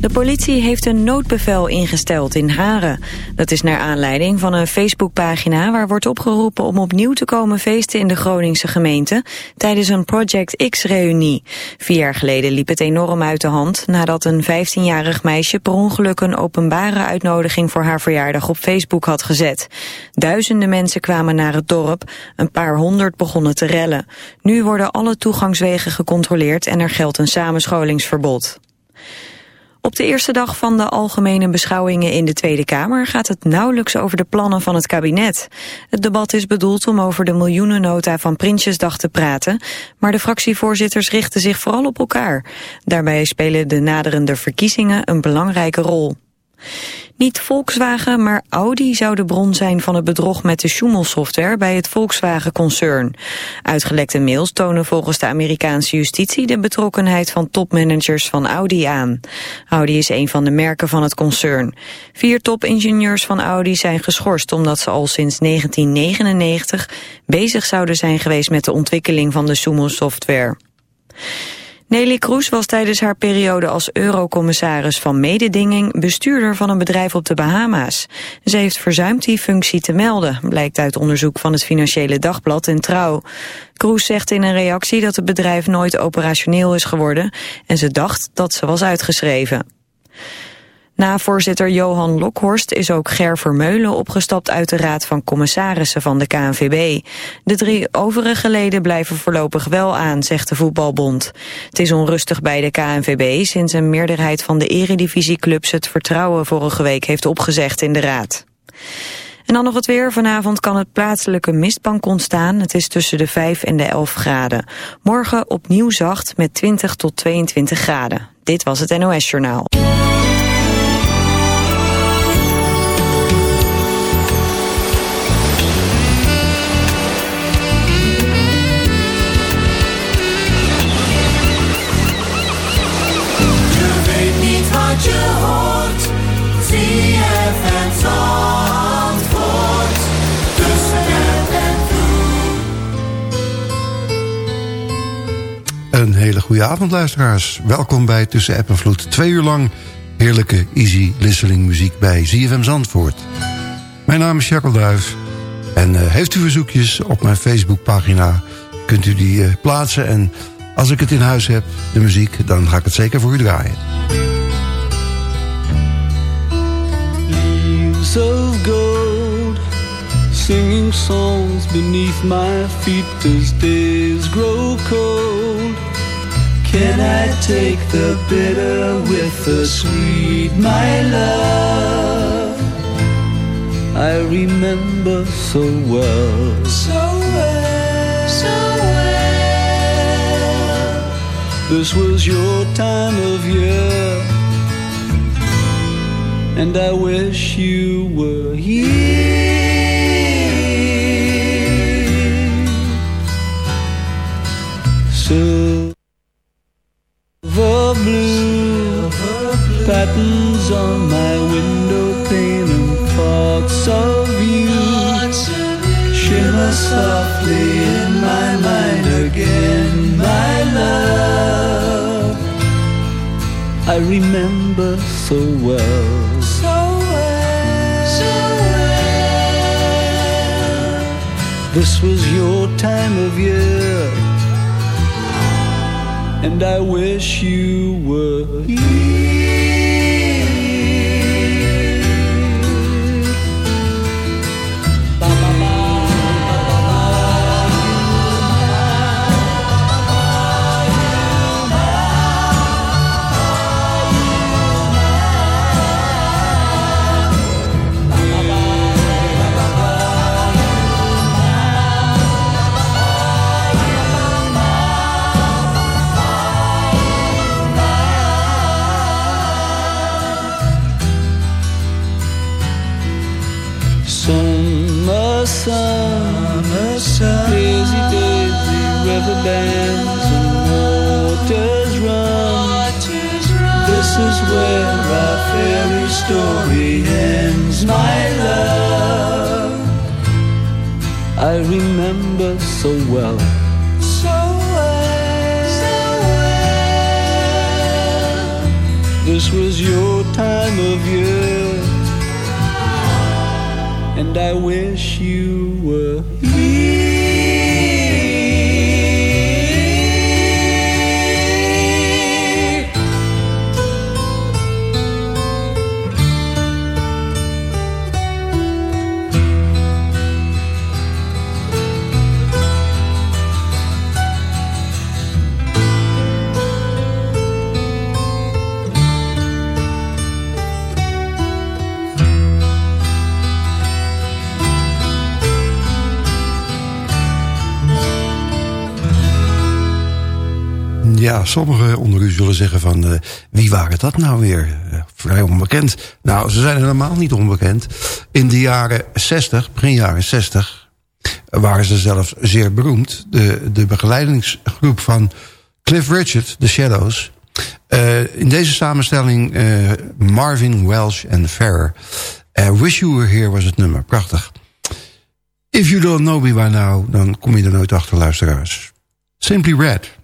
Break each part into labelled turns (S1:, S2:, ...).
S1: De politie heeft een noodbevel ingesteld in Haren. Dat is naar aanleiding van een Facebookpagina waar wordt opgeroepen om opnieuw te komen feesten in de Groningse gemeente tijdens een Project X-reunie. Vier jaar geleden liep het enorm uit de hand nadat een 15-jarig meisje per ongeluk een openbare uitnodiging voor haar verjaardag op Facebook had gezet. Duizenden mensen kwamen naar het dorp, een paar honderd begonnen te rellen. Nu worden alle toegangswegen gecontroleerd en er geldt een samenscholingsverbod. Op de eerste dag van de algemene beschouwingen in de Tweede Kamer gaat het nauwelijks over de plannen van het kabinet. Het debat is bedoeld om over de miljoenennota van Prinsjesdag te praten, maar de fractievoorzitters richten zich vooral op elkaar. Daarbij spelen de naderende verkiezingen een belangrijke rol. Niet Volkswagen, maar Audi zou de bron zijn van het bedrog met de Schumel-software bij het Volkswagen-concern. Uitgelekte mails tonen volgens de Amerikaanse justitie de betrokkenheid van topmanagers van Audi aan. Audi is een van de merken van het concern. Vier topingenieurs van Audi zijn geschorst omdat ze al sinds 1999 bezig zouden zijn geweest met de ontwikkeling van de Schumel-software. Nelly Kroes was tijdens haar periode als eurocommissaris van mededinging bestuurder van een bedrijf op de Bahama's. Ze heeft verzuimd die functie te melden, blijkt uit onderzoek van het Financiële Dagblad en Trouw. Kroes zegt in een reactie dat het bedrijf nooit operationeel is geworden en ze dacht dat ze was uitgeschreven. Na voorzitter Johan Lokhorst is ook Ger Vermeulen opgestapt uit de Raad van Commissarissen van de KNVB. De drie overige leden blijven voorlopig wel aan, zegt de voetbalbond. Het is onrustig bij de KNVB sinds een meerderheid van de eredivisieclubs het vertrouwen vorige week heeft opgezegd in de Raad. En dan nog het weer. Vanavond kan het plaatselijke mistbank ontstaan. Het is tussen de 5 en de 11 graden. Morgen opnieuw zacht met 20 tot 22 graden. Dit was het NOS Journaal.
S2: Een hele goede avond, luisteraars. Welkom bij Tussen App en. Twee uur lang heerlijke, easy listening muziek bij ZFM Zandvoort. Mijn naam is Jacques Duif. En uh, heeft u verzoekjes op mijn Facebookpagina... kunt u die uh, plaatsen. En als ik het in huis heb, de muziek... dan ga ik het zeker voor u draaien.
S3: Leaves of gold Singing songs beneath my feet As days grow cold Can I take the bitter with the sweet, my love? I remember so well, so well, so well. This was your time of year, and I wish you were here. So patterns on my window pane and thoughts of you shimmer softly in my mind again, my love. I remember so well, so well, so well. This was your time of year and I wish you were here. Bands and waters run. This is where our fairy story ends, my love. I remember so well. So well. So well. this was your time of year. And I wish you
S4: Ja, sommigen onder u zullen zeggen van... Uh, wie waren dat nou weer? Uh, vrij onbekend. Nou, ze zijn helemaal niet onbekend. In de jaren 60, begin jaren 60... waren ze zelfs zeer beroemd. De, de begeleidingsgroep van Cliff Richard, The Shadows... Uh, in deze samenstelling Marvin, Welsh en Ferrer. Wish You Were Here was het nummer. Prachtig. If You Don't Know Me By Now... dan kom je er nooit achter, luisteraars. Simply Red...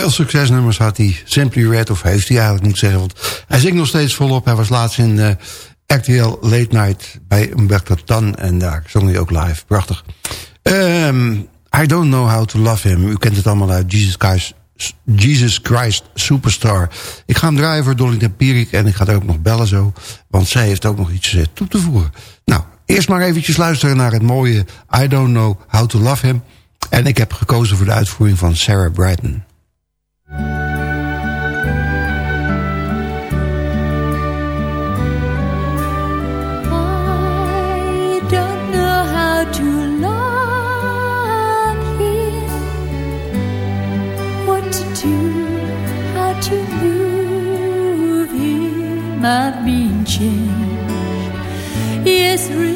S4: veel succesnummers had hij. Simply Red, of heeft hij eigenlijk moeten zeggen. Want hij zingt nog steeds volop. Hij was laatst in uh, eh, RTL Late Night bij Umberto Tan. En daar zong hij ook live. Prachtig. Um, I Don't Know How To Love Him. U kent het allemaal uit Jesus Christ, Jesus Christ Superstar. Ik ga hem draaien voor Dolly Tempierik. En ik ga er ook nog bellen zo. Want zij heeft ook nog iets uh, toe te voegen. Nou, eerst maar eventjes luisteren naar het mooie I Don't Know How To Love Him.
S2: En ik heb gekozen voor de uitvoering van Sarah Brightman.
S5: I've been changed, yes, really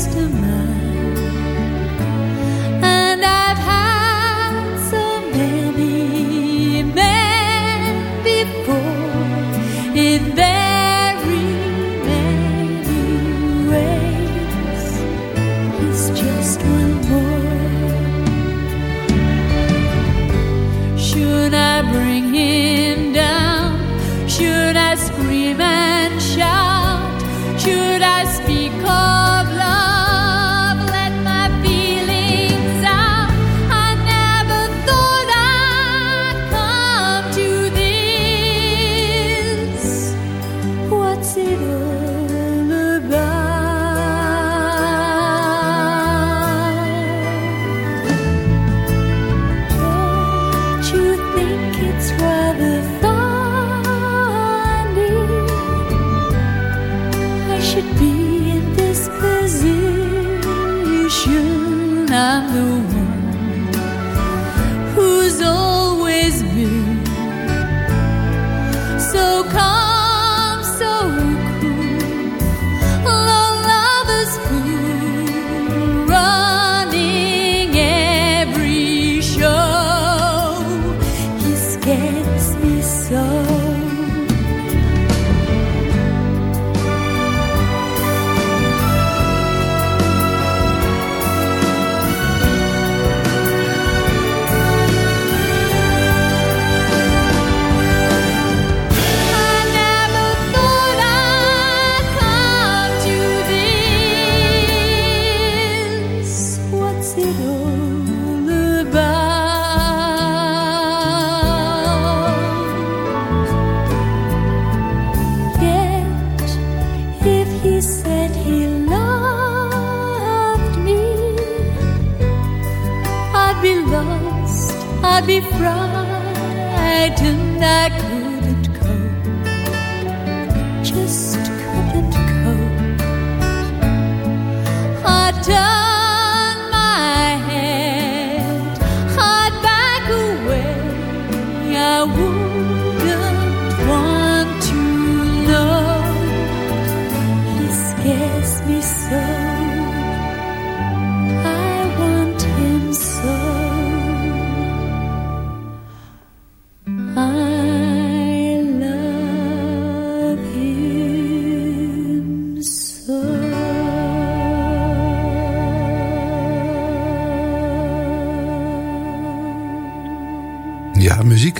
S5: be frightened, I couldn't cope, just couldn't cope. I'd turn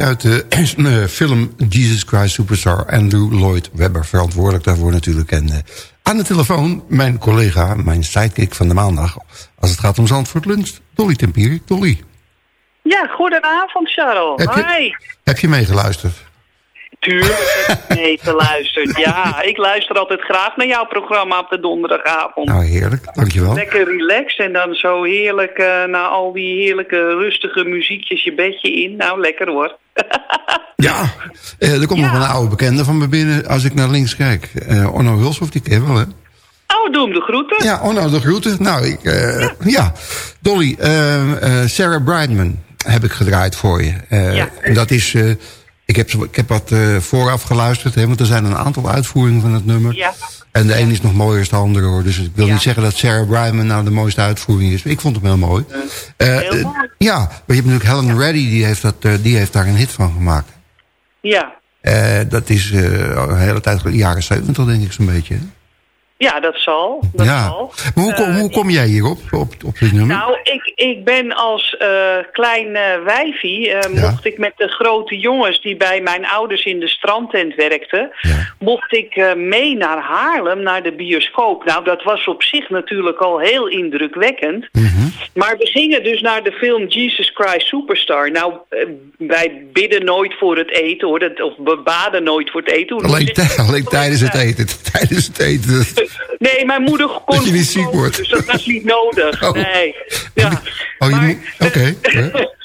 S2: uit de eh, film Jesus Christ Superstar. Andrew Lloyd Webber, verantwoordelijk daarvoor natuurlijk. En eh, aan de telefoon mijn collega, mijn sidekick van de maandag... als het gaat om Zandvoort Lunch, Dolly Tempier. Dolly,
S6: Ja, goedenavond, Charles.
S2: Heb je-
S6: Hi.
S2: heb je meegeluisterd?
S6: Tuurlijk heb ik mee geluisterd. Ja, ik luister altijd graag naar jouw programma op de donderdagavond.
S2: Nou, heerlijk, dankjewel.
S6: Lekker relax en dan zo heerlijk uh, na al die heerlijke rustige muziekjes je bedje in. Nou, lekker hoor.
S2: Ja, eh, er komt
S6: Ja.
S2: nog een oude bekende van me binnen als ik naar links kijk. Eh Onno Hulshoff, die ken je wel, hè?
S6: Oh, doe hem de groeten.
S2: Ja, Onno, de groeten. Nou, ik, eh, ja. Dolly, eh, eh, Sarah Brightman heb ik gedraaid voor je. Eh,
S6: Ja.
S2: En dat is... eh, ik, heb, ik heb wat eh, vooraf geluisterd, hè, want er zijn een aantal uitvoeringen van het nummer.
S6: Ja.
S2: En de een is nog mooier dan de andere, hoor. Dus ik wil
S6: Ja.
S2: niet zeggen dat Sarah Brightman nou de mooiste uitvoering is. Ik vond hem heel mooi. Eh,
S6: heel
S2: eh, ja, maar je hebt natuurlijk Helen Reddy, die heeft, dat, eh, die heeft daar een hit van gemaakt.
S6: Ja.
S2: Eh, dat is eh, een hele tijd jaren 70 denk ik zo'n beetje. hè?
S6: Ja, dat zal. Dat
S2: ja.
S6: zal.
S2: Maar hoe, kom,
S6: Eh,
S2: hoe kom jij hierop, op, op dit nummer?
S6: Nou, ik, ik ben als eh, klein eh, wijfie,
S2: Ja.
S6: mocht ik met de grote jongens die bij mijn ouders in de strandtent werkten,
S2: Ja.
S6: mocht ik mee naar Haarlem, naar de bioscoop. Nou, dat was op zich natuurlijk al heel indrukwekkend.
S2: Mhm.
S6: Maar we gingen dus naar de film Jesus Christ Superstar. Nou, wij bidden nooit voor het eten hoor, dat, of we baden nooit voor het eten.
S2: Alleen, alleen tijdens het eten. Tijdens het eten.
S6: Nee, mijn moeder kon
S2: Dat je niet ziek wordt.
S6: Dus dat was niet nodig.
S2: Oh.
S6: Nee. Ja.
S2: Oh, je
S6: Maar-
S2: Oké. ja.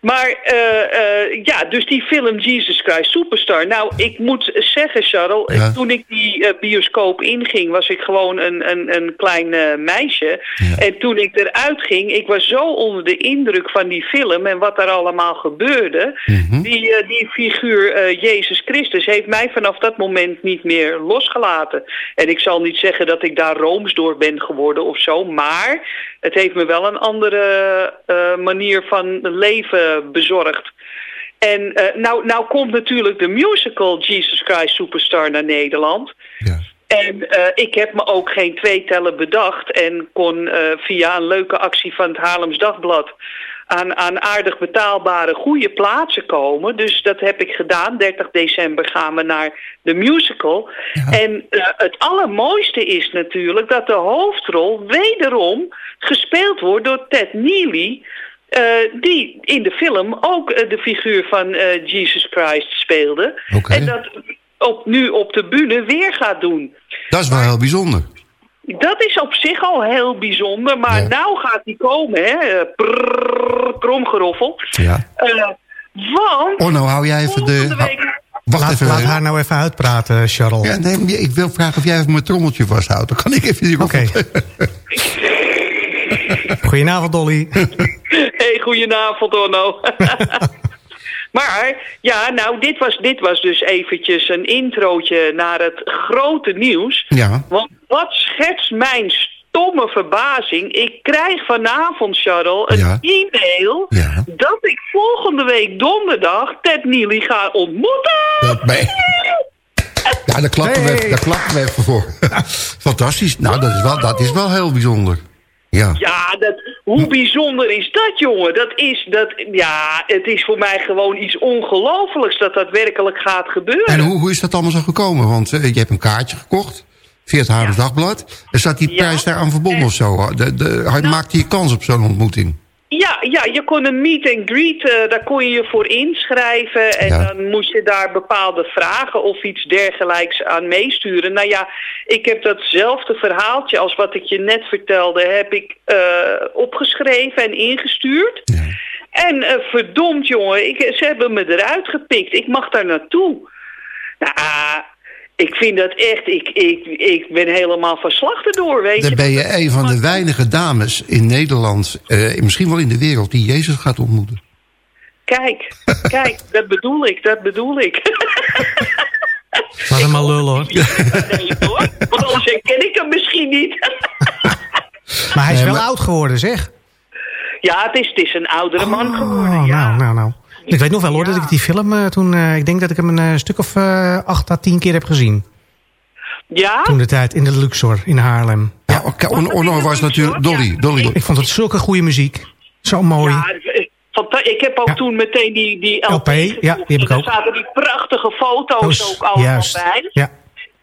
S6: Maar eh, eh, ja, dus die film Jesus Christ Superstar. Nou, ik moet zeggen, Charles,
S2: Ja.
S6: toen ik die eh, bioscoop inging, was ik gewoon een, een, een klein meisje.
S2: Ja.
S6: En toen ik eruit ging, ik was zo onder de indruk van die film en wat er allemaal gebeurde.
S2: Mhm.
S6: Die, die figuur Jezus Christus heeft mij vanaf dat moment niet meer losgelaten. En ik zal niet zeggen dat ik daar rooms door ben geworden of zo, maar het heeft me wel een andere eh, manier van leven bezorgd. En eh, nou, nou komt natuurlijk de musical Jesus Christ Superstar naar Nederland.
S2: Ja.
S6: En eh, ik heb me ook geen tweetellen bedacht en kon via een leuke actie van het Haarlems Dagblad aan, aan aardig betaalbare goede plaatsen komen. Dus dat heb ik gedaan. 30 december gaan we naar de musical. En eh, het allermooiste is natuurlijk dat de hoofdrol wederom gespeeld wordt door Ted Neely. eh, die in de film ook eh, de figuur van Jesus Christ speelde. En dat op, nu op de bühne weer gaat doen.
S2: Dat is wel heel bijzonder.
S6: Dat is op zich al heel bijzonder, maar
S2: Ja.
S6: nou gaat die komen, hè? Eh, Prrrr, kromgeroffel.
S2: Ja.
S6: Eh, want
S2: Oh, nou hou jij even de...
S6: week...
S2: Wacht
S7: Laat,
S2: even.
S7: laat haar nou even uitpraten, Charles.
S2: Ja, nee, ik wil vragen of jij even mijn trommeltje vasthoudt. Dan kan ik even hierop...
S7: Oké. Goedenavond, Dolly.
S6: Hey, goedenavond, Onno. maar, ja, nou, dit was, dit was dus eventjes een introotje naar het grote nieuws.
S2: Ja.
S6: Want wat schetst mijn stomme verbazing? Ik krijg vanavond, Charles, een
S2: Ja.
S6: e-mail...
S2: Ja.
S6: dat ik volgende week donderdag Ted Neely ga ontmoeten.
S2: Dat ben Ja, daar klappen, we,
S7: Hey.
S2: even- daar klappen we even voor. Fantastisch. Nou, dat is, wel, dat is wel heel bijzonder. Ja.
S6: Ja, dat, hoe bijzonder is dat, jongen? Dat is, dat, ja, het is voor mij gewoon iets ongelofelijks dat dat werkelijk gaat gebeuren.
S2: En hoe, hoe is dat allemaal zo gekomen? Want eh, je hebt een kaartje gekocht via het Haarlems Dagblad. Er staat die
S6: Ja.
S2: prijs daar aan verbonden of zo? De, de, hij maakte je kans op zo'n ontmoeting.
S6: Ja, ja, je kon een meet and greet, eh, daar kon je je voor inschrijven. En
S2: Ja.
S6: dan moest je daar bepaalde vragen of iets dergelijks aan meesturen. Nou ja, ik heb datzelfde verhaaltje als wat ik je net vertelde, heb ik eh, opgeschreven en ingestuurd.
S2: Ja.
S6: En eh, verdomd jongen, ik, ze hebben me eruit gepikt. Ik mag daar naartoe. Nou, ik vind dat echt, ik, ik, ik ben helemaal van slag erdoor, weet
S2: Dan
S6: je.
S2: ben je een van de weinige dames in Nederland, eh, misschien wel in de wereld, die Jezus gaat ontmoeten.
S6: Kijk, kijk, dat bedoel ik, dat bedoel ik.
S7: Laat hem maar lullen, hoor.
S6: Nee, hoor. Want anders herken ik hem misschien niet.
S7: Maar hij is
S2: Nee,
S7: wel
S2: maar-
S7: oud geworden, zeg.
S6: ja, het is, het is een oudere man geworden.
S7: Oh,
S6: ja.
S7: nou, nou, nou. Ik weet nog wel, hoor,
S6: Ja.
S7: dat ik die film eh, toen... eh, ik denk dat ik hem een eh, stuk of eh, acht à tien keer heb gezien.
S6: Ja?
S7: Toen de tijd in de Luxor in Haarlem.
S2: Ja, On- Onno was natuurlijk... Dolly, Dolly.
S7: Ik vond het zulke goede muziek. Zo mooi.
S6: Ja, ik heb ook
S7: Ja.
S6: toen meteen die, die LP,
S7: LP, ja, die heb ik
S6: En daar
S7: ook.
S6: zaten die prachtige foto's ook allemaal
S7: juist.
S6: bij.
S7: Ja.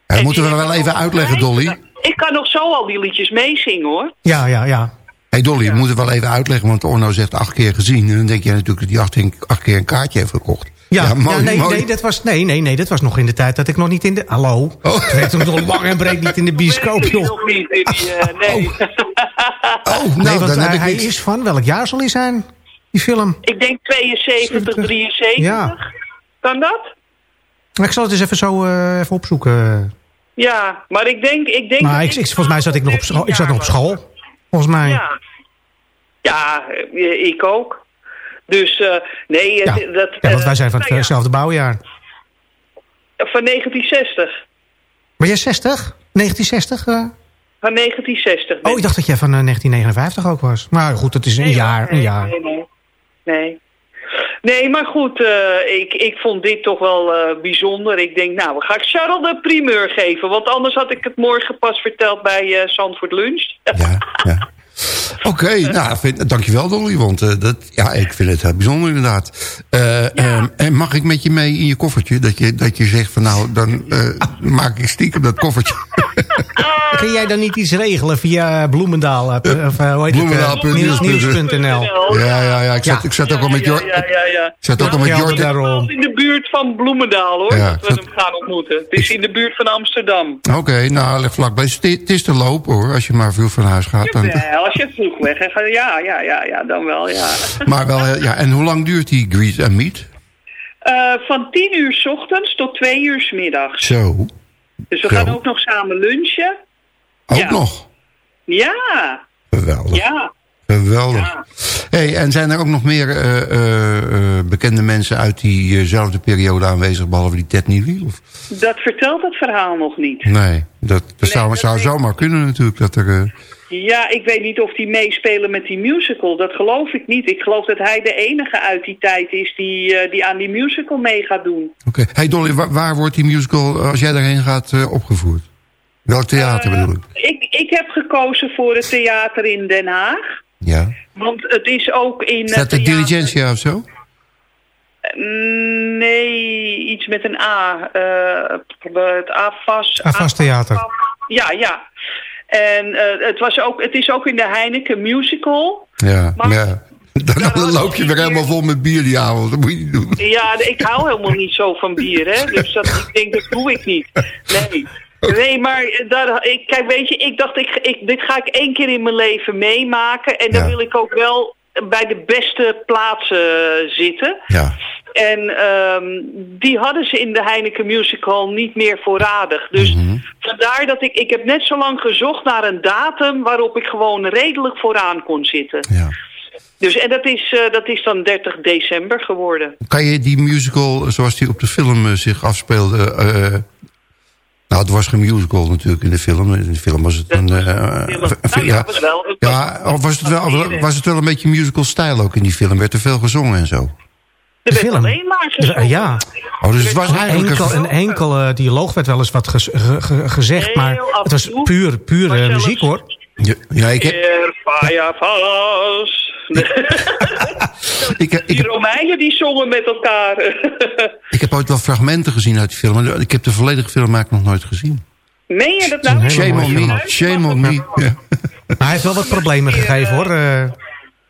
S2: Dat
S6: En
S2: moeten we wel even
S6: ook
S2: uitleggen. Dolly.
S6: Ik kan nog zo al die liedjes meezingen hoor.
S7: ja, ja, ja.
S2: Hey Dolly, we moeten wel even uitleggen, want Orno zegt acht keer gezien. En dan denk je natuurlijk dat hij acht, keer- acht keer een kaartje heeft gekocht.
S7: Ja,
S2: mooi,
S7: ja, nee,
S2: mooi.
S7: nee, dat was, nee, nee, nee, dat was nog in de tijd dat ik nog niet in de... Hallo?
S2: Oh.
S7: Ik werd toen nog lang en breed niet in de bioscoop,
S6: Nee,
S7: joh.
S6: nog niet in die, eh, nee.
S2: Oh, nou,
S7: nee, want
S2: dan heb
S7: hij,
S2: ik
S7: hij
S2: niks.
S7: is van, welk jaar zal hij zijn, die film?
S6: ik denk 72, 73.
S7: Ja.
S6: Kan dat?
S7: Maar ik zal het eens even zo eh, even opzoeken.
S6: Ja, maar ik denk... Ik denk
S7: Maar ik, ik, volgens mij zat ik nog op school. Ik zat nog op
S6: 13 jaar
S7: school, volgens mij.
S6: Ja, ja eh, ik ook. Dus eh, nee,
S7: Ja.
S6: het- dat...
S7: Ja, want
S6: eh,
S7: wij zijn van
S6: nou ja,
S7: hetzelfde bouwjaar.
S6: van 1960.
S7: Ben jij 60? 1960? eh?
S6: Van 1960. ben
S7: Oh, ik dacht dat jij van eh, 1959 ook was. Maar goed, dat is een
S6: Nee,
S7: jaar,
S6: nee,
S7: een jaar.
S6: Nee, nee. nee. Nee, maar goed, eh, ik, ik vond dit toch wel eh, bijzonder. Ik denk, nou, ga ik Charles de primeur geven. Want anders had ik het morgen pas verteld bij eh Zandvoort Lunch.
S2: Ja, ja. Oké, nou, vind, dankjewel Dolly, want eh, dat, ja, ik vind het heel bijzonder inderdaad. Eh, ehm, en mag ik met je mee in je koffertje? Dat je, dat je zegt van nou, dan eh, maak ik stiekem dat koffertje.
S7: Kun jij dan niet iets regelen via Bloemendaal? eh, Of, eh, hoe heet
S2: Bloemendaal
S7: het? eh.
S2: Ja, ja, ja, ik zat,
S7: Ja.
S2: ik zat ook al met
S6: ja,
S2: Jor...
S6: ja, ja, ja.
S2: Ik zat ook al met
S7: Ja,
S2: Jor...
S7: daarom.
S6: in de buurt van Bloemendaal, hoor,
S2: Ja,
S6: dat we hem gaan ontmoeten. Het is in de buurt van Amsterdam.
S2: Oké, nou, leg vlakbij. Het is- Het is te lopen hoor, als je maar veel van huis gaat. Dan...
S6: Ja, als je weg gaat, ja, ja, ja, ja, dan wel, ja.
S2: Maar wel, eh, ja, en hoe lang duurt die greet and meet?
S6: Eh, van 10 uur 's ochtends tot 2 uur 's middags.
S2: Zo,
S6: Dus we
S2: Zo.
S6: gaan ook nog samen lunchen.
S2: ook
S6: Ja.
S2: nog.
S6: Ja,
S2: Geweldig,
S6: ja.
S2: geweldig.
S6: Ja.
S2: Hey, en zijn er ook nog meer eh, bekende mensen uit diezelfde periode aanwezig, behalve die Ted Neely? Of?
S6: Dat vertelt het verhaal nog niet.
S2: Nee, dat, dat zou,
S6: dat
S2: zou zomaar kunnen natuurlijk. Dat er,
S6: Ja, ik weet niet of die meespelen met die musical. Dat geloof ik niet. Ik geloof dat hij de enige uit die tijd is die, eh, die aan die musical mee gaat doen.
S2: Oké. Hey Dolly, waar, waar wordt die musical, eh, als jij daarheen gaat, eh, opgevoerd? Welk theater bedoel ik?
S6: Ik, ik heb gekozen voor het theater in Den Haag.
S2: Ja.
S6: Want het is ook in...
S2: Is dat de
S6: theater-
S2: Diligentia of zo?
S6: Mm, Nee, iets met een A. Eh, het AFAS.
S7: AFAS Theater.
S6: Ja, ja. En eh, het, was ook, het is ook in de Heineken Musical.
S2: Ja,
S6: Maar-
S2: ja. Dan, loop je weer helemaal vol met bier die avond. Dat moet je niet doen.
S6: Ja, ik hou helemaal niet zo van bier, hè. Dus dat, ik denk, dat doe ik niet. Nee. Nee, maar daar, ik, kijk, weet je, ik dacht, ik, ik, dit ga ik één keer in mijn leven meemaken. En dan
S2: Ja.
S6: wil ik ook wel bij de beste plaatsen zitten.
S2: Ja.
S6: En ehm, die hadden ze in de Heineken Musical niet meer voorradig. Dus
S2: Mhm.
S6: vandaar dat ik... Ik heb net zo lang gezocht naar een datum waarop ik gewoon redelijk vooraan kon zitten.
S2: ja.
S6: Dus, en dat is, eh, dat is dan 30 december geworden.
S2: Kan je die musical, zoals die op de film eh, zich afspeelde... eh, nou, het was geen musical natuurlijk in de film. In de film was het een...
S6: ja, was het
S2: wel een beetje musical-stijl ook in die film? Werd er veel gezongen en zo?
S6: Er werd
S7: film.
S6: alleen maar gezongen.
S7: Ja,
S2: Oh, dus het was eigenlijk...
S7: enkel,
S2: een-
S7: enkele dialoog werd wel eens wat gez- ge- ge- gezegd, maar het was puur, puur eh, muziek hoor.
S2: Ja, ja, ik heb, ik, ik,
S6: Die Romeinen die zongen met elkaar.
S2: ik heb ooit wel fragmenten gezien uit die film. maar Ik heb de volledige film eigenlijk nog nooit gezien.
S6: Meen je dat nou?
S2: Shame on me. Shame on me. Ja.
S7: Maar hij heeft wel wat problemen gegeven hoor.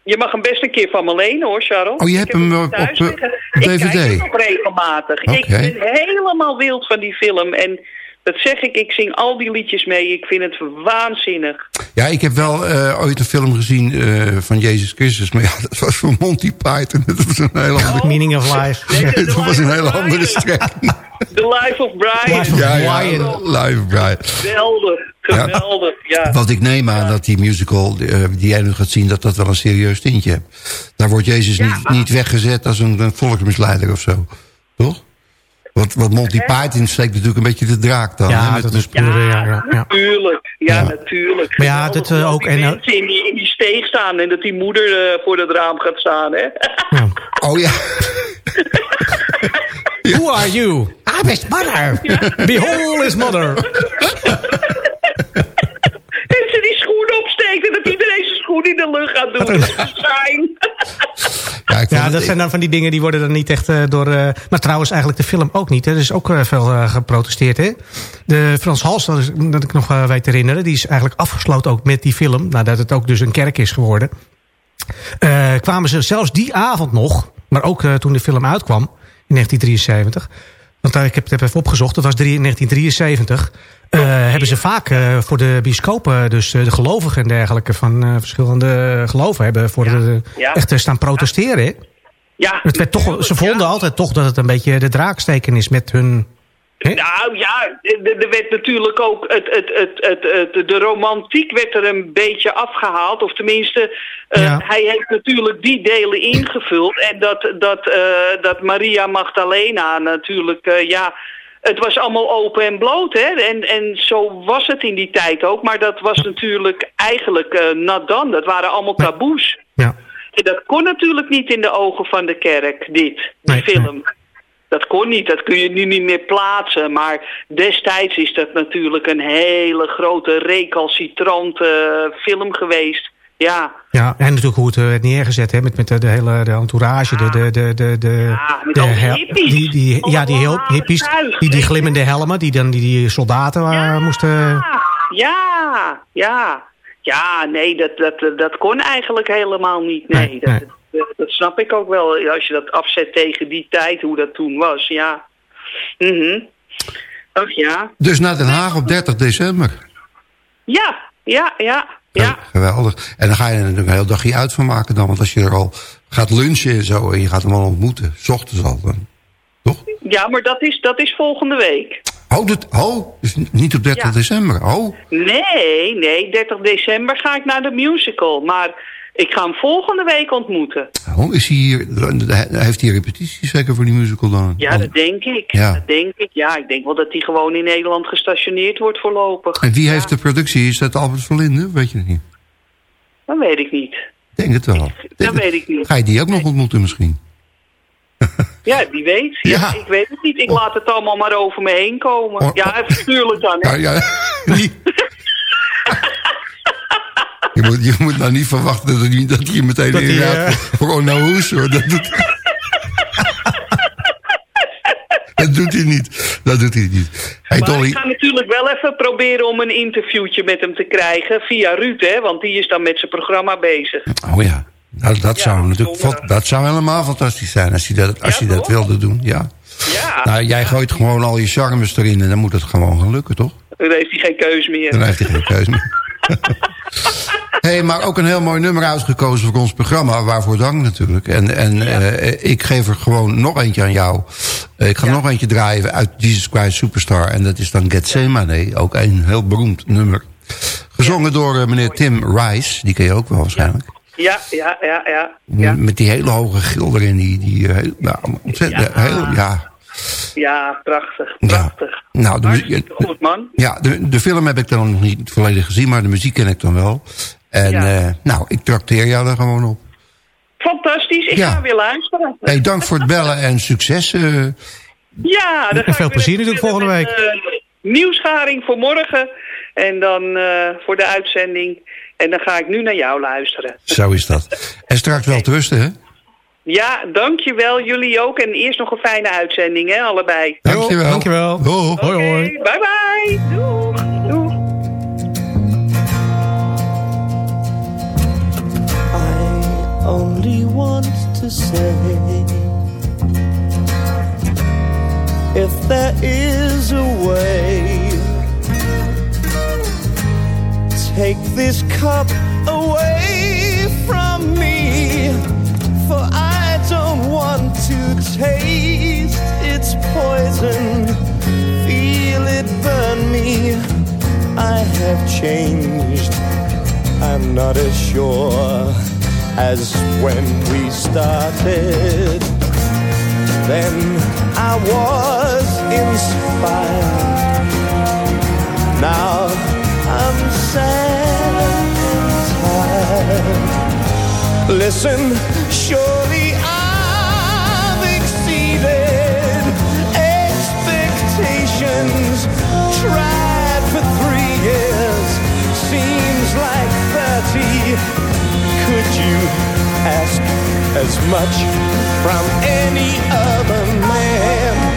S7: Eh.
S6: Je mag hem best een keer van me lenen hoor, Charles.
S2: Oh, je hebt
S6: heb
S2: hem op-
S6: thuis
S2: op, eh,
S6: liggen.
S2: op
S6: Ik
S2: DVD?
S6: kijk hem nog regelmatig. Ik ben helemaal wild van die film. En dat zeg ik, ik zing al die liedjes mee. Ik vind het waanzinnig.
S2: Ja, ik heb wel eh, ooit een film gezien eh, van Jezus Christus. Maar ja, dat was van Monty Python. Dat was een hele andere,
S7: Meaning of Life.
S6: Nee,
S2: dat was een hele andere strekking.
S6: The Life of Brian.
S7: Life of
S2: Ja, ja,
S7: Brian.
S2: live Brian.
S6: Geweldig, geweldig. Ja.
S2: Want ik neem aan dat die musical eh, die jij nu gaat zien... dat dat wel een serieus tintje heeft. Daar wordt Jezus niet, niet weggezet als een, een volksmisleider of zo. Toch? Want, want Monty Python steekt natuurlijk een beetje de draak dan. hè,
S7: Ja,
S2: met-
S7: dat
S2: met-
S7: is ja, ja, ja.
S6: Natuurlijk, ja,
S2: Ja.
S6: natuurlijk.
S7: Maar ja, dat, eh,
S6: dat
S7: ook-
S6: die
S7: en,
S6: mensen in die, in die steeg staan en dat die moeder eh, voor het raam gaat staan, hè?
S7: Ja.
S2: Oh ja.
S7: Who are you? I'm his mother. Behold his mother.
S6: en ze die schoen opsteekt en dat iedereen zijn schoen in de lucht gaat doen. Dat is fijn.
S2: Ja, ik
S7: dat zijn dan van die dingen die worden dan niet echt eh, door... eh, maar trouwens eigenlijk de film ook niet. Hè. Er is ook eh, veel geprotesteerd. Hè. De Frans Hals, dat, is, dat ik nog weet te herinneren... die is eigenlijk afgesloten ook met die film. Nadat het ook dus een kerk is geworden. Kwamen ze zelfs die avond nog... maar ook toen de film uitkwam in 1973... want eh, ik heb het even opgezocht, dat was drie- 1973... eh, hebben ze vaak eh, voor de bioscopen, dus eh, de gelovigen en dergelijke... van verschillende geloven hebben voor de,
S6: ja.
S7: echt staan protesteren.
S6: Ja,
S7: Het werd toch, ze vonden
S6: ja.
S7: altijd toch dat het een beetje de draaksteken is met hun...
S6: Nou ja, er er werd natuurlijk ook het, het, het, het, het- de romantiek werd er een beetje afgehaald. Of tenminste, eh,
S7: Ja.
S6: hij heeft natuurlijk die delen ingevuld. En dat, dat, eh, dat Maria Magdalena natuurlijk, eh, ja, het was allemaal open en bloot. Hè? En, en zo was het in die tijd ook. Maar dat was natuurlijk eigenlijk nat dan. Dat waren allemaal taboes.
S7: Ja.
S6: dat kon natuurlijk niet in de ogen van de kerk, dit, die
S7: Nee,
S6: film. Dat kon niet, dat kun je nu niet meer plaatsen. Maar destijds is dat natuurlijk een hele grote recalcitrante film geweest. Ja,
S7: Ja, en natuurlijk hoe het eh, werd neergezet, hè, met, met de, de hele de entourage, de, de, de, de, de,
S6: Ja, met
S7: de hel-
S6: hippies.
S7: die, die, ja, die heel, hippies, die, die glimmende helmen, die dan die, die soldaten eh, moesten...
S6: ja, ja. Ja, nee, dat, dat, dat kon eigenlijk helemaal niet. Nee,
S7: Nee,
S6: dat,
S7: nee.
S6: Dat, dat snap ik ook wel. Als je dat afzet tegen die tijd, hoe dat toen was, ja. Mhm. Ach ja.
S2: Dus naar Den Haag op 30 december.
S6: Ja, ja, ja, ja.
S2: Geweldig. En dan ga je er natuurlijk een heel dagje uit van maken dan. Want als je er al gaat lunchen en zo en je gaat hem al ontmoeten. S ochtends al dan. Toch?
S6: Ja, maar dat is, dat is volgende week.
S2: Oh, dat, oh dus niet op 30
S6: Ja.
S2: december. Oh,
S6: Nee, nee, 30 december ga ik naar de musical. Maar ik ga hem volgende week ontmoeten.
S2: oh is hij hier, heeft hij repetities zeker voor die musical dan?
S6: Ja, dat denk ik.
S2: Ja.
S6: Dat denk ik. Ja, ik denk wel dat hij gewoon in Nederland gestationeerd wordt voorlopig.
S2: En wie heeft de productie? Is dat Albert Verlinde? Weet je het niet?
S6: Dat weet ik niet.
S2: Ik denk het wel.
S6: Dat weet ik niet.
S2: Ga je die ook nog ontmoeten misschien?
S6: Ja, wie weet. Ja,
S2: Ja.
S6: Ik weet het niet. Ik laat het allemaal maar over me heen komen.
S2: Oh,
S6: Ja, natuurlijk dan. hè.
S2: Ja, ja. niet. Je moet, je moet nou niet verwachten dat hij, dat hij meteen
S7: Dat hij,
S2: ingaat
S7: eh,
S2: voor, Hoes, hoor. Dat doet, dat doet hij niet. Dat doet hij niet. Hey,
S6: Maar
S2: Dolly.
S6: ik ga natuurlijk wel even proberen om een interviewtje met hem te krijgen via Ruud, hè, want die is dan met zijn programma bezig.
S2: Oh ja. Nou, dat,
S6: Ja,
S2: zou natuurlijk,
S6: zondag.
S2: fa- dat zou helemaal fantastisch zijn als hij dat, als
S6: Ja,
S2: hij dat wilde doen. Ja.
S6: Ja,
S2: Nou, jij gooit gewoon al je charmes erin en dan moet het gewoon gaan lukken, toch?
S6: dan heeft hij geen keus meer.
S2: Dan heeft hij geen keuze meer. hey, maar ook een heel mooi nummer uitgekozen voor ons programma. Waarvoor dank natuurlijk. En, en eh, ik geef er gewoon nog eentje aan jou. Eh, ik ga
S6: Ja.
S2: nog eentje draaien uit Jesus Christ Superstar. En dat is dan Gethsemane. Ook een heel beroemd nummer. Gezongen door eh, meneer Tim Rice. Die ken je ook wel waarschijnlijk.
S6: Ja, ja, ja, ja. ja.
S2: Met die hele hoge gil erin. Die, die, eh, heel, nou, ontzettend,
S6: Ja.
S2: Heel, ja.
S6: Ja, prachtig,
S2: Ja.
S6: prachtig.
S2: Nou, de,
S6: goed, man.
S2: Ja, de, de film heb ik dan nog niet volledig gezien, maar de muziek ken ik dan wel. En
S6: Ja.
S2: eh, nou, ik trakteer jou er gewoon op.
S6: Fantastisch, ik
S2: Ja.
S6: ga weer luisteren.
S2: Hey, dank voor het bellen en succes. eh.
S6: Ja, dan ga
S7: veel plezier natuurlijk volgende
S6: met, eh, nieuwsgaring voor morgen. En dan eh, voor de uitzending. En dan ga ik nu naar jou luisteren.
S2: zo is dat. En straks wel te rusten, hè?
S6: Ja, dankjewel. Jullie ook. En eerst nog een fijne uitzending, hè, allebei.
S2: Dankjewel.
S7: Dankjewel.
S2: Doeg.
S7: Hoi, hoi.
S6: Bye bye. Doeg. Doeg.
S8: I only want to say if there is a way, take this cup away from me, for I don't want to taste its poison, feel it burn me. I have changed. I'm not as sure as when we started. Then I was inspired. Now I'm sad. Listen, surely I've exceeded expectations. Tried for three years, seems like thirty. Could you ask as much from any other man?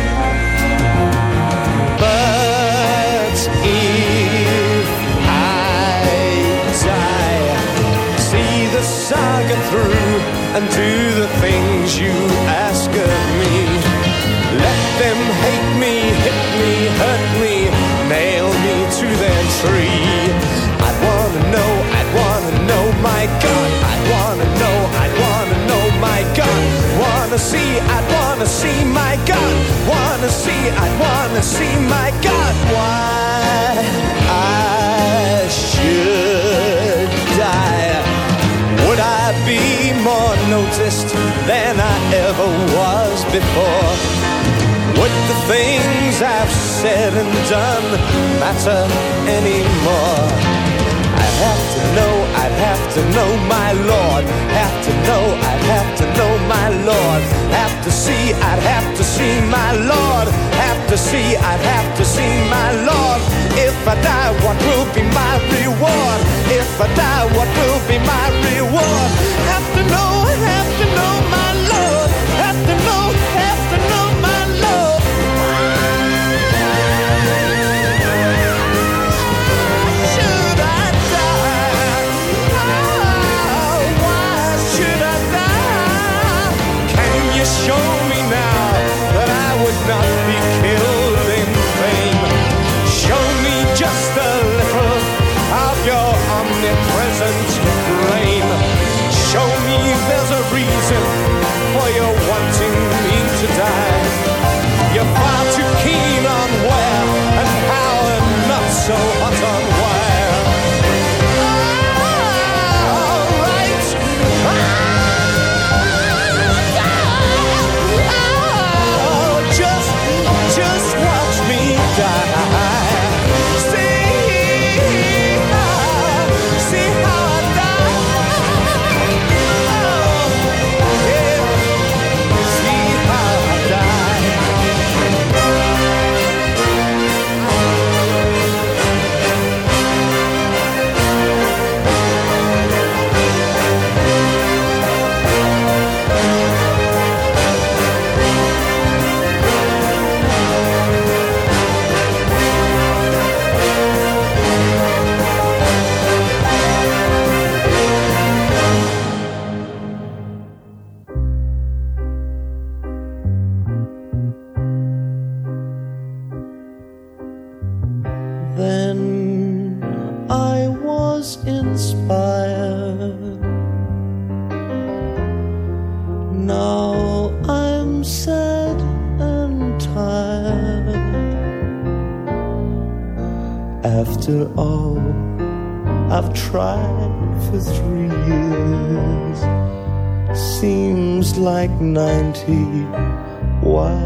S8: And do the things you ask of me. Let them hate me, hit me, hurt me, nail me to their tree. I'd wanna know, I'd wanna know, my God. I'd wanna know, I'd wanna know, my God. Wanna see, I'd wanna see, my God. Wanna see, I'd wanna see, my God. Why noticed than I ever was before? Would the things I've said and done matter anymore? I'd have to know, I'd have to know my Lord. Have to know, I'd have to know my Lord. Have to see, I'd have to see my Lord. Have to see, I'd have to see my Lord. If I die, what will be my reward? If I die, After all I've tried for three years, seems like ninety. Why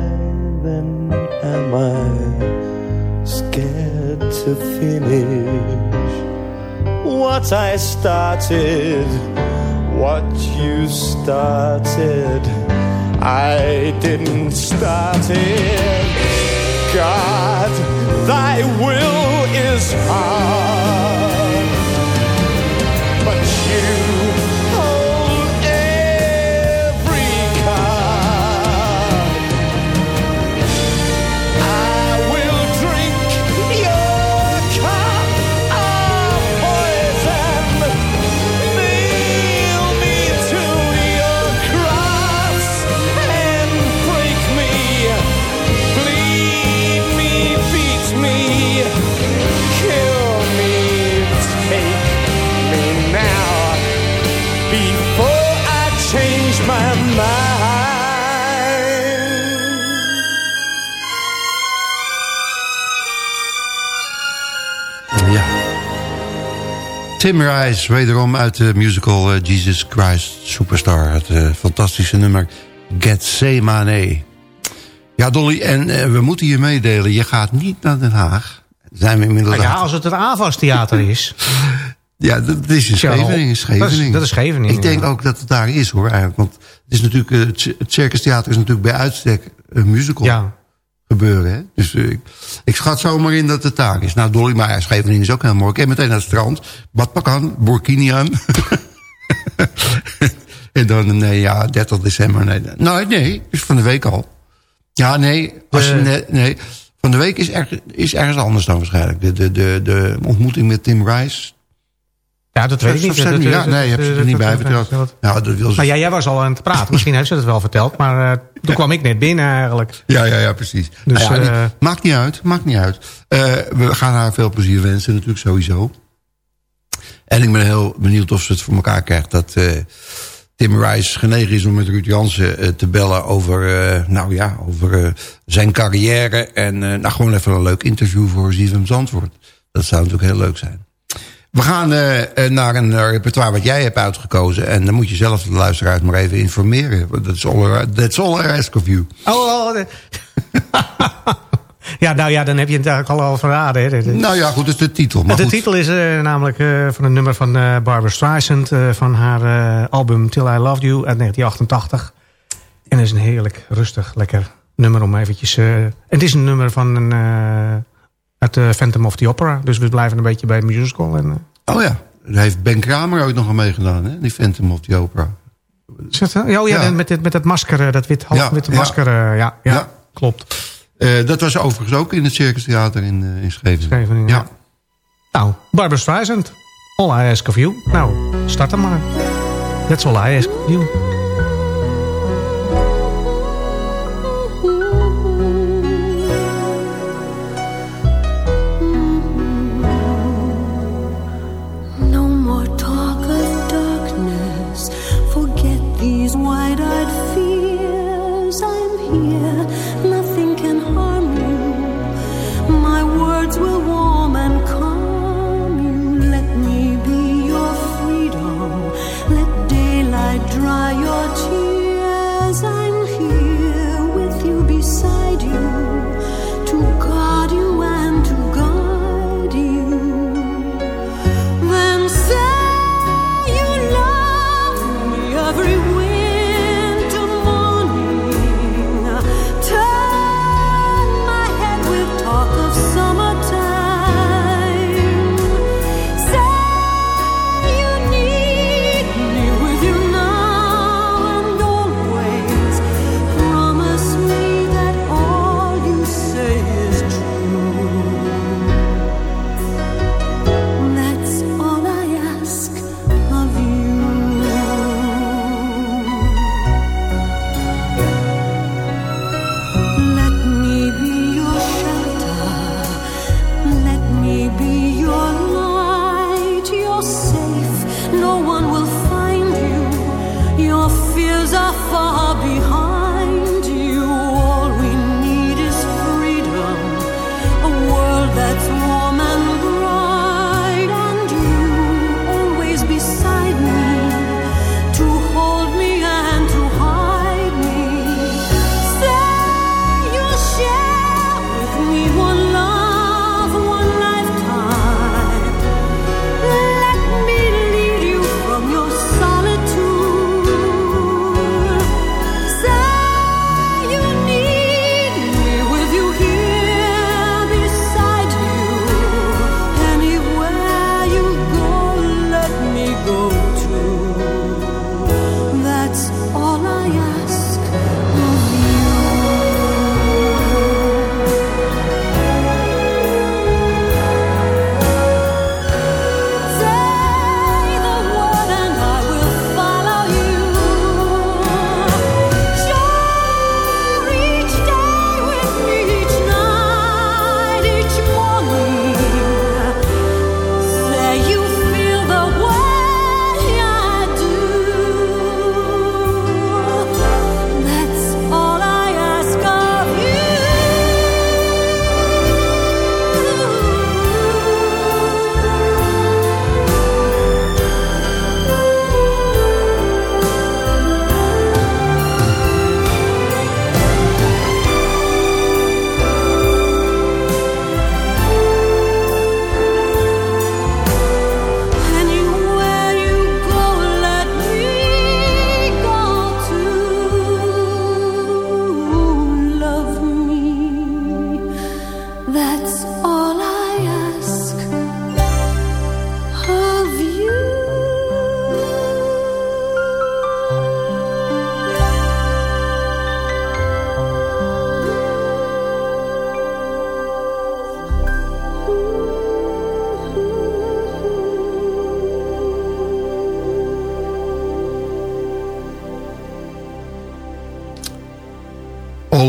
S8: then am I? scared to finish what I started, what you started. I didn't start it. God, thy will is hard, but you
S2: Tim Rice, wederom uit de musical eh, Jesus Christ Superstar. Het eh, fantastische nummer Gethsemane. Ja, Dolly, en eh, we moeten je meedelen. Je gaat niet naar Den Haag. Zijn we inmiddels...
S7: Nou ja, als het het AVAS-theater is.
S2: Ja, dat is in
S7: Charles.
S2: Scheveningen. Scheveningen.
S7: Dat is- dat is Scheveningen,
S2: Ik denk
S7: ja.
S2: ook dat het daar is hoor eigenlijk. Want het, is natuurlijk, het Circus Theater is natuurlijk bij uitstek een musical
S7: Ja.
S2: Gebeuren. Hè? Dus eh, ik, ik schat zomaar in dat het daar is. Nou, Dolly, maar Scheveningen is ook heel mooi. Ik heb meteen naar het strand. Badpakan, Burkini aan. en dan, nee, ja, 30 december. Nee, nou, nee, is van de week al. Ja, nee, als je,
S7: De-
S2: nee, nee, van de week is, er, is ergens anders dan waarschijnlijk. De, de, de, de ontmoeting met Tim Rice.
S7: Ja, dat weet ik niet. Dat-
S2: ja, nee, je hebt ze er niet bij verteld.
S7: dat-
S2: Ja, dat wil ze.
S7: Maar ja, jij was al aan het praten. Misschien heeft ze het wel verteld. Maar eh, toen kwam ik net binnen eigenlijk.
S2: Ja, ja, ja, precies.
S7: Dus,
S2: Nou
S7: eh,
S2: maakt niet uit, maakt niet uit. Eh, we gaan haar veel plezier wensen, natuurlijk sowieso. En ik ben heel benieuwd of ze het voor elkaar krijgt... dat Tim Rice genegen is om met Ruud Jansen te bellen... over, nou ja, over zijn carrière. En nou, gewoon even een leuk interview voor ZFM Zandvoort. Dat zou natuurlijk heel leuk zijn. We gaan eh, eh, naar een eh, repertoire wat jij hebt uitgekozen. En dan moet je zelf de luisteraars maar even informeren. Dat is all, that's all I ask of you.
S7: Oh, oh, de- Ja, nou ja, dan heb je het eigenlijk al al verraden. Hè.
S2: Nou ja, goed, dat is de titel. Maar
S7: de
S2: goed.
S7: titel is namelijk van een nummer van Barbara Streisand... van haar album Till I Loved You uit 1988. En het is een heerlijk, rustig, lekker nummer om eventjes... het is een nummer van een, uit de Phantom of the Opera. Dus we blijven een beetje bij musical. En, eh,
S2: Oh ja, daar heeft Ben Kramer ook nog aan meegedaan, hè? Die Phantom of the Opera.
S7: eh? ja, oh ja,
S2: Ja.
S7: met, dit- met dat masker, eh, dat wit, half
S2: Ja,
S7: masker. eh, ja, ja, klopt.
S2: Eh, dat was overigens ook in het Circus Theater in, eh in Scheveningen.
S7: Scheveningen,
S2: ja.
S7: ja. Nou, Barbara Streisand. All I ask of you. Nou, start hem maar.
S9: That's all I ask of you.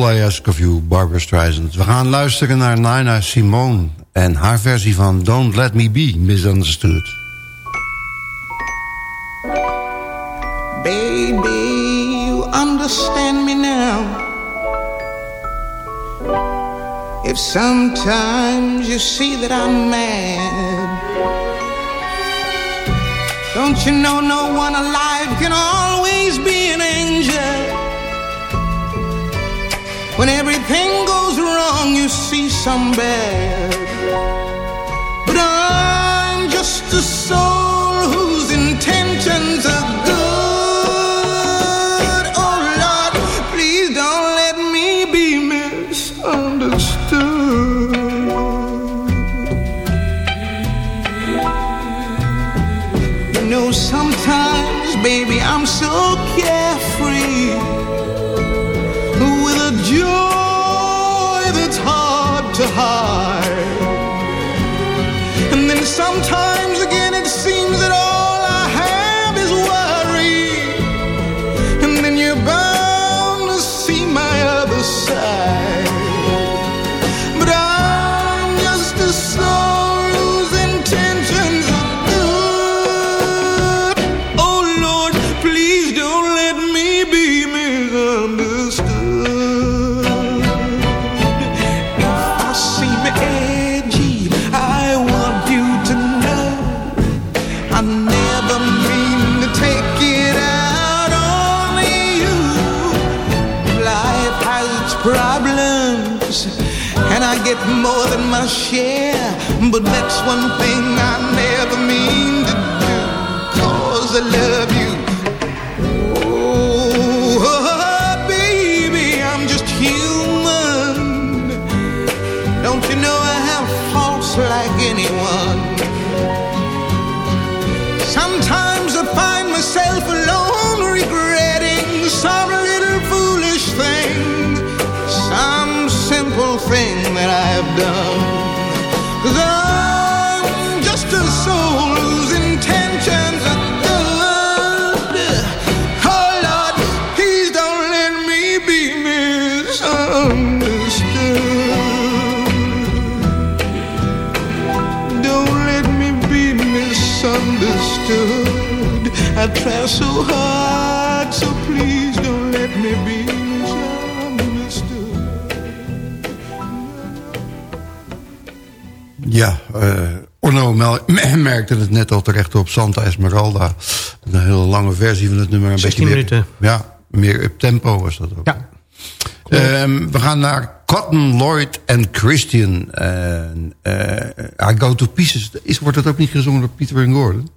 S2: I Ask of Barbara Streisand. We gaan luisteren naar Nina Simone en haar versie van Don't Let Me Be Misunderstood.
S10: Baby, you understand me now. If sometimes you see that I'm mad, don't you know no one alive can always be an When everything goes wrong, you see some bad. But I'm just a soul Sometimes I find myself alone regretting some I try so hard, so please don't let me be misunderstood.
S2: Ja, eh Orno merkte het net al terecht op Santa Esmeralda. Een hele lange versie van het nummer. Een
S7: 16
S2: beetje
S7: minuten.
S2: Meer, ja, meer up tempo was dat ook.
S7: Ja.
S2: Ehm, we gaan naar Cotton Lloyd en Christian. En, eh, I Go to Pieces. Is, wordt dat ook niet gezongen door Peter en Gordon?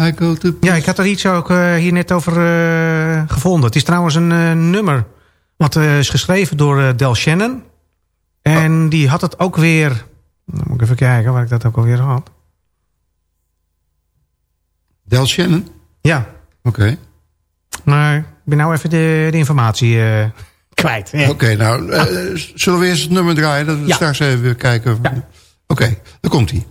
S2: I Go to
S7: Ja, ik had er iets ook eh, hier net over eh, gevonden. Het is trouwens een eh, nummer wat is geschreven door Del Shannon. En die had het ook weer... Dan moet ik even kijken waar ik dat ook alweer had.
S2: Del Shannon?
S7: Ja,
S2: Oké.
S7: maar ik ben nou even de, de informatie kwijt. Ja.
S2: Oké, nou, zullen we eerst het nummer draaien? Dat we
S7: Ja.
S2: straks even kijken.
S7: Ja.
S2: Oké, daar komt hij.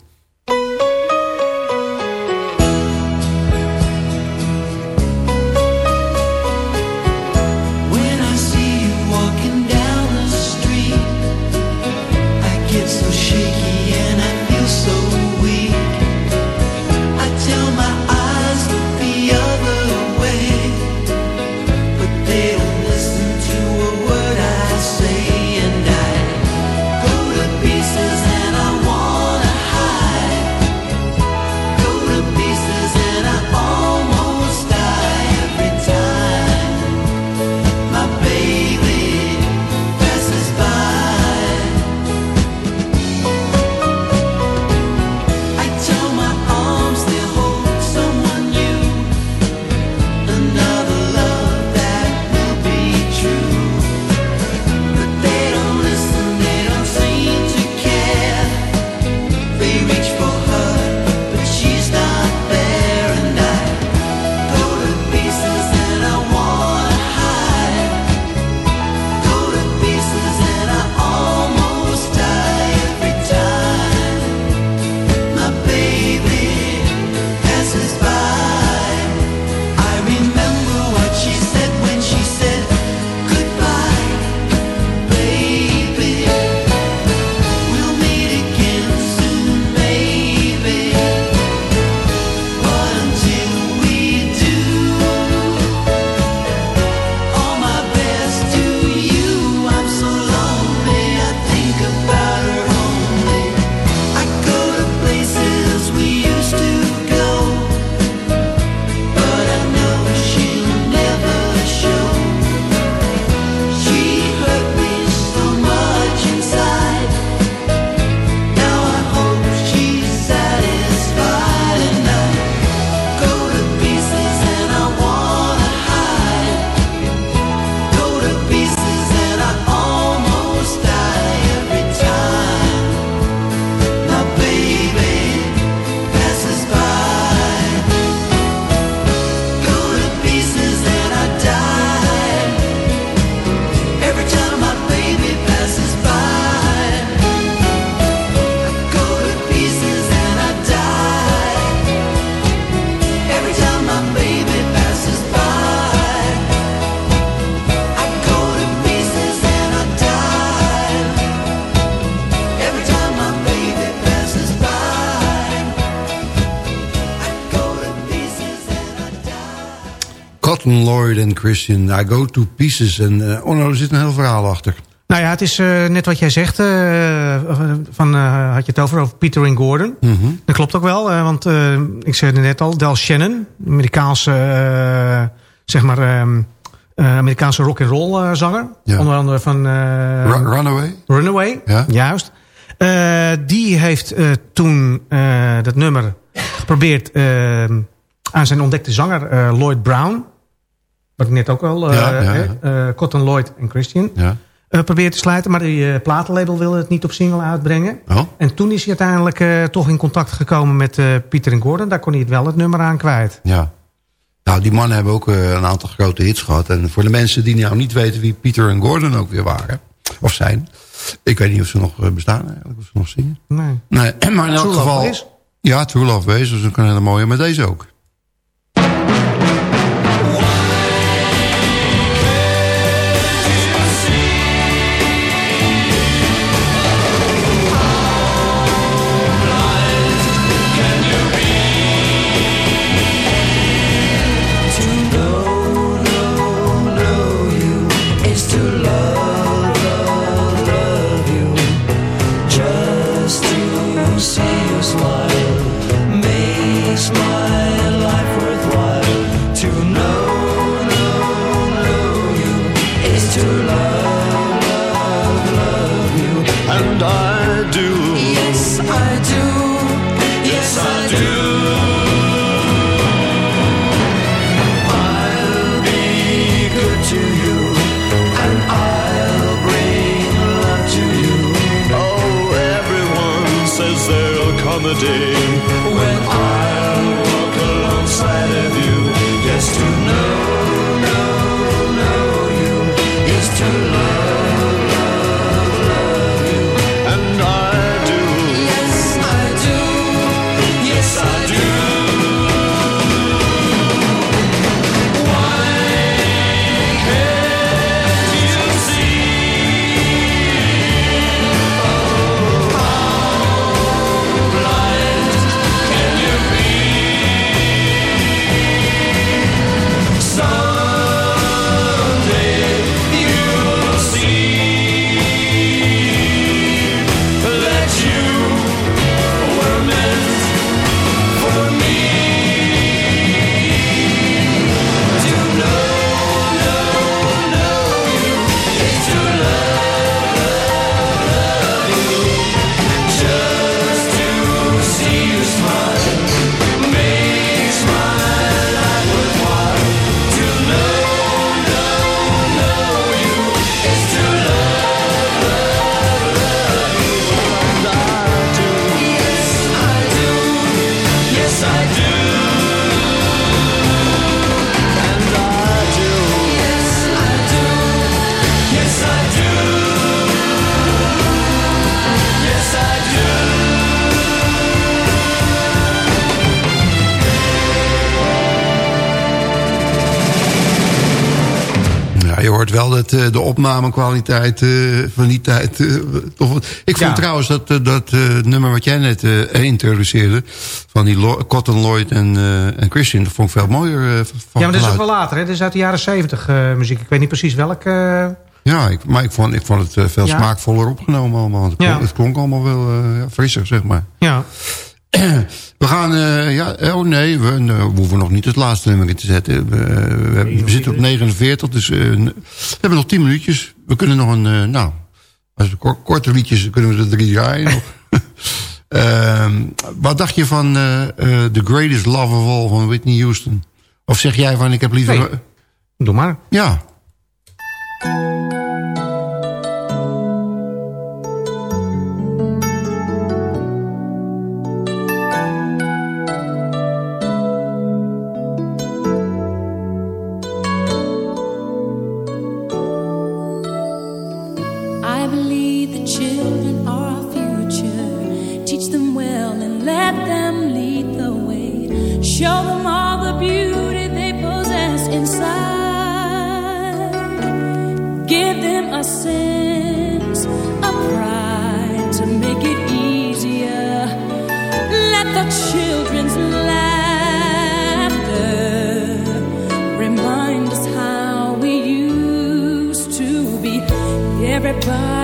S2: Lloyd en Christian. I go to pieces. En, eh, oh nou, er zit een heel verhaal achter.
S7: Nou ja, het is eh, net wat jij zegt. eh, van, had je het over, over Peter en Gordon.
S2: Mhm.
S7: Dat klopt ook wel, want ik zei het net al. Del Shannon, Amerikaanse, zeg maar, ehm, eh, Amerikaanse rock and roll zanger.
S2: Ja.
S7: Onder andere van
S2: Ru- Runaway?
S7: Runaway,
S2: Ja.
S7: juist. Die heeft toen dat nummer geprobeerd eh, aan zijn ontdekte zanger Lloyd Brown. Wat ik net ook al,
S2: Ja,
S7: eh, eh, Cotton Lloyd en Christian.
S2: Ja.
S7: eh probeert te sluiten. Maar die platenlabel wilde het niet op single uitbrengen.
S2: Oh,
S7: En toen is hij uiteindelijk toch in contact gekomen met Pieter en Gordon. Daar kon hij het wel het nummer aan kwijt.
S2: ja. Nou, die mannen hebben ook een aantal grote hits gehad. En voor de mensen die nou niet weten wie Peter en Gordon ook weer waren. Of zijn. Ik weet niet of ze nog bestaan eigenlijk. Of ze nog zingen.
S7: Nee.
S2: Nee, maar in elk geval... Ja, True Love Ways. Ook een hele mooie. Maar deze ook. Wel dat eh, de opnamekwaliteit eh, van die tijd... eh, toch, ik vond
S7: Ja.
S2: trouwens dat, dat nummer wat jij net introduceerde... van die Lo- Cotton Lloyd en, en Christian... dat vond ik veel mooier van
S7: Ja, maar dat is ook wel later. Hè? Dat is uit de jaren zeventig muziek. Ik weet niet precies welke...
S2: Ja, ik, maar ik vond, ik vond het veel
S7: Ja.
S2: smaakvoller opgenomen allemaal. Het, klonk,
S7: Ja.
S2: het klonk allemaal wel frisser, zeg maar.
S7: ja.
S2: We gaan, eh, ja, oh nee, we, nee, we hoeven nog niet het laatste nummer in te zetten. We, we, hebben- we zitten op 49, dus eh, we hebben nog 10 minuutjes. We kunnen nog een, eh, nou, als we kor- korte liedjes kunnen we er drie draaien. Ehm, wat dacht je van eh, eh, The Greatest Love of All van Whitney Houston? Of zeg jij van ik heb liever...
S7: Nee. Doe maar.
S2: Ja,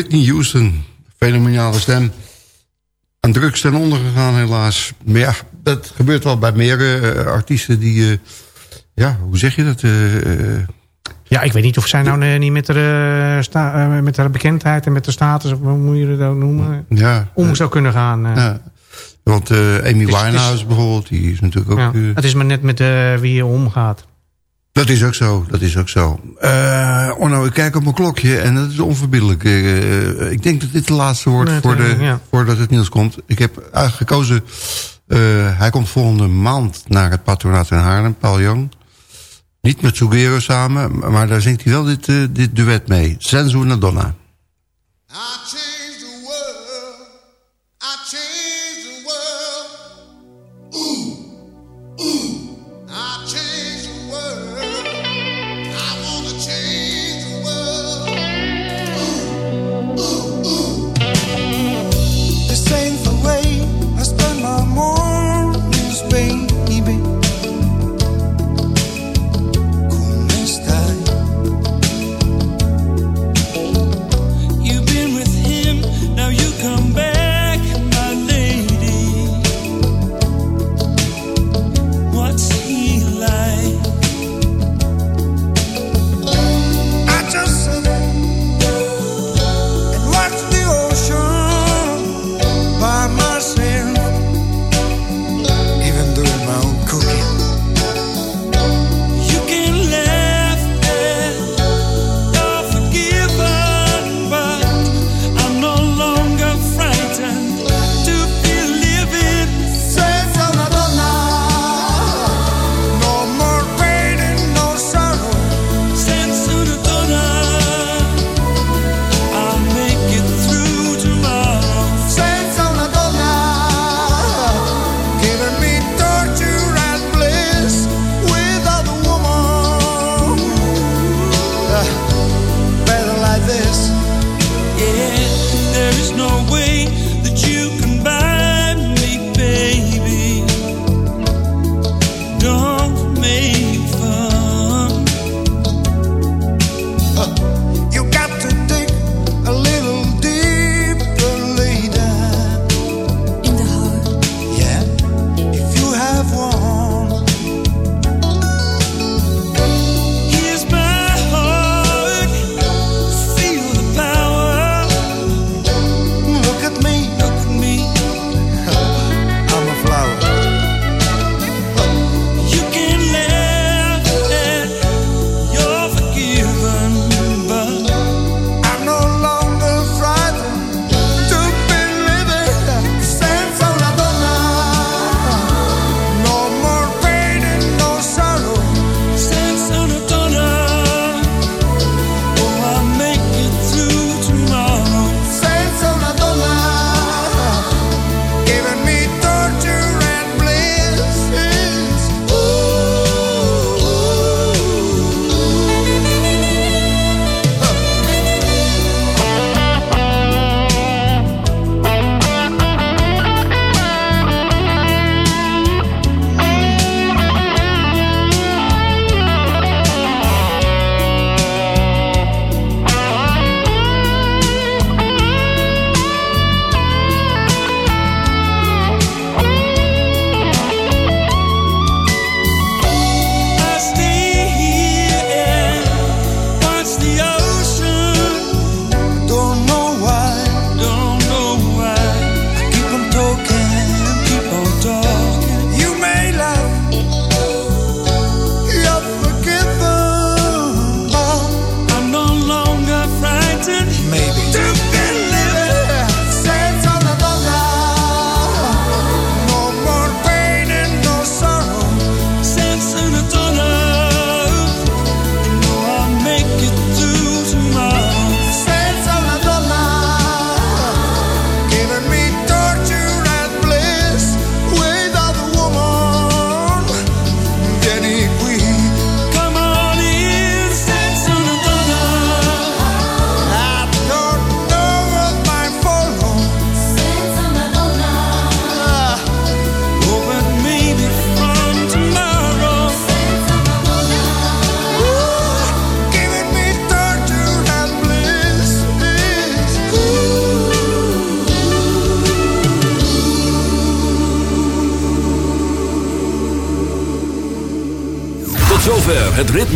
S2: Whitney Houston. Fenomenale stem. Aan drugs ten onder gegaan helaas. Maar ja, dat gebeurt wel bij meer eh, artiesten die... Eh, ja, hoe zeg je dat? Eh,
S7: ja, ik weet niet of zij nou niet met haar, met haar bekendheid en met de status... hoe moet je dat noemen?
S2: Ja,
S7: om zou kunnen gaan.
S2: Want Amy Winehouse bijvoorbeeld, die is natuurlijk ook...
S7: Ja, het is maar net met wie je omgaat.
S2: Dat is ook zo, dat is ook zo. Uh, nou, ik kijk op mijn klokje en dat is onverbiddelijk. Eh, eh, ik denk dat dit de laatste wordt voor de, voordat het nieuws komt. Ik heb gekozen, hij komt volgende maand naar het patronaat in Haarlem, Paul Jong. Niet met Sugero samen, maar daar zingt hij wel dit, dit duet mee. Sensu
S11: Nadonna.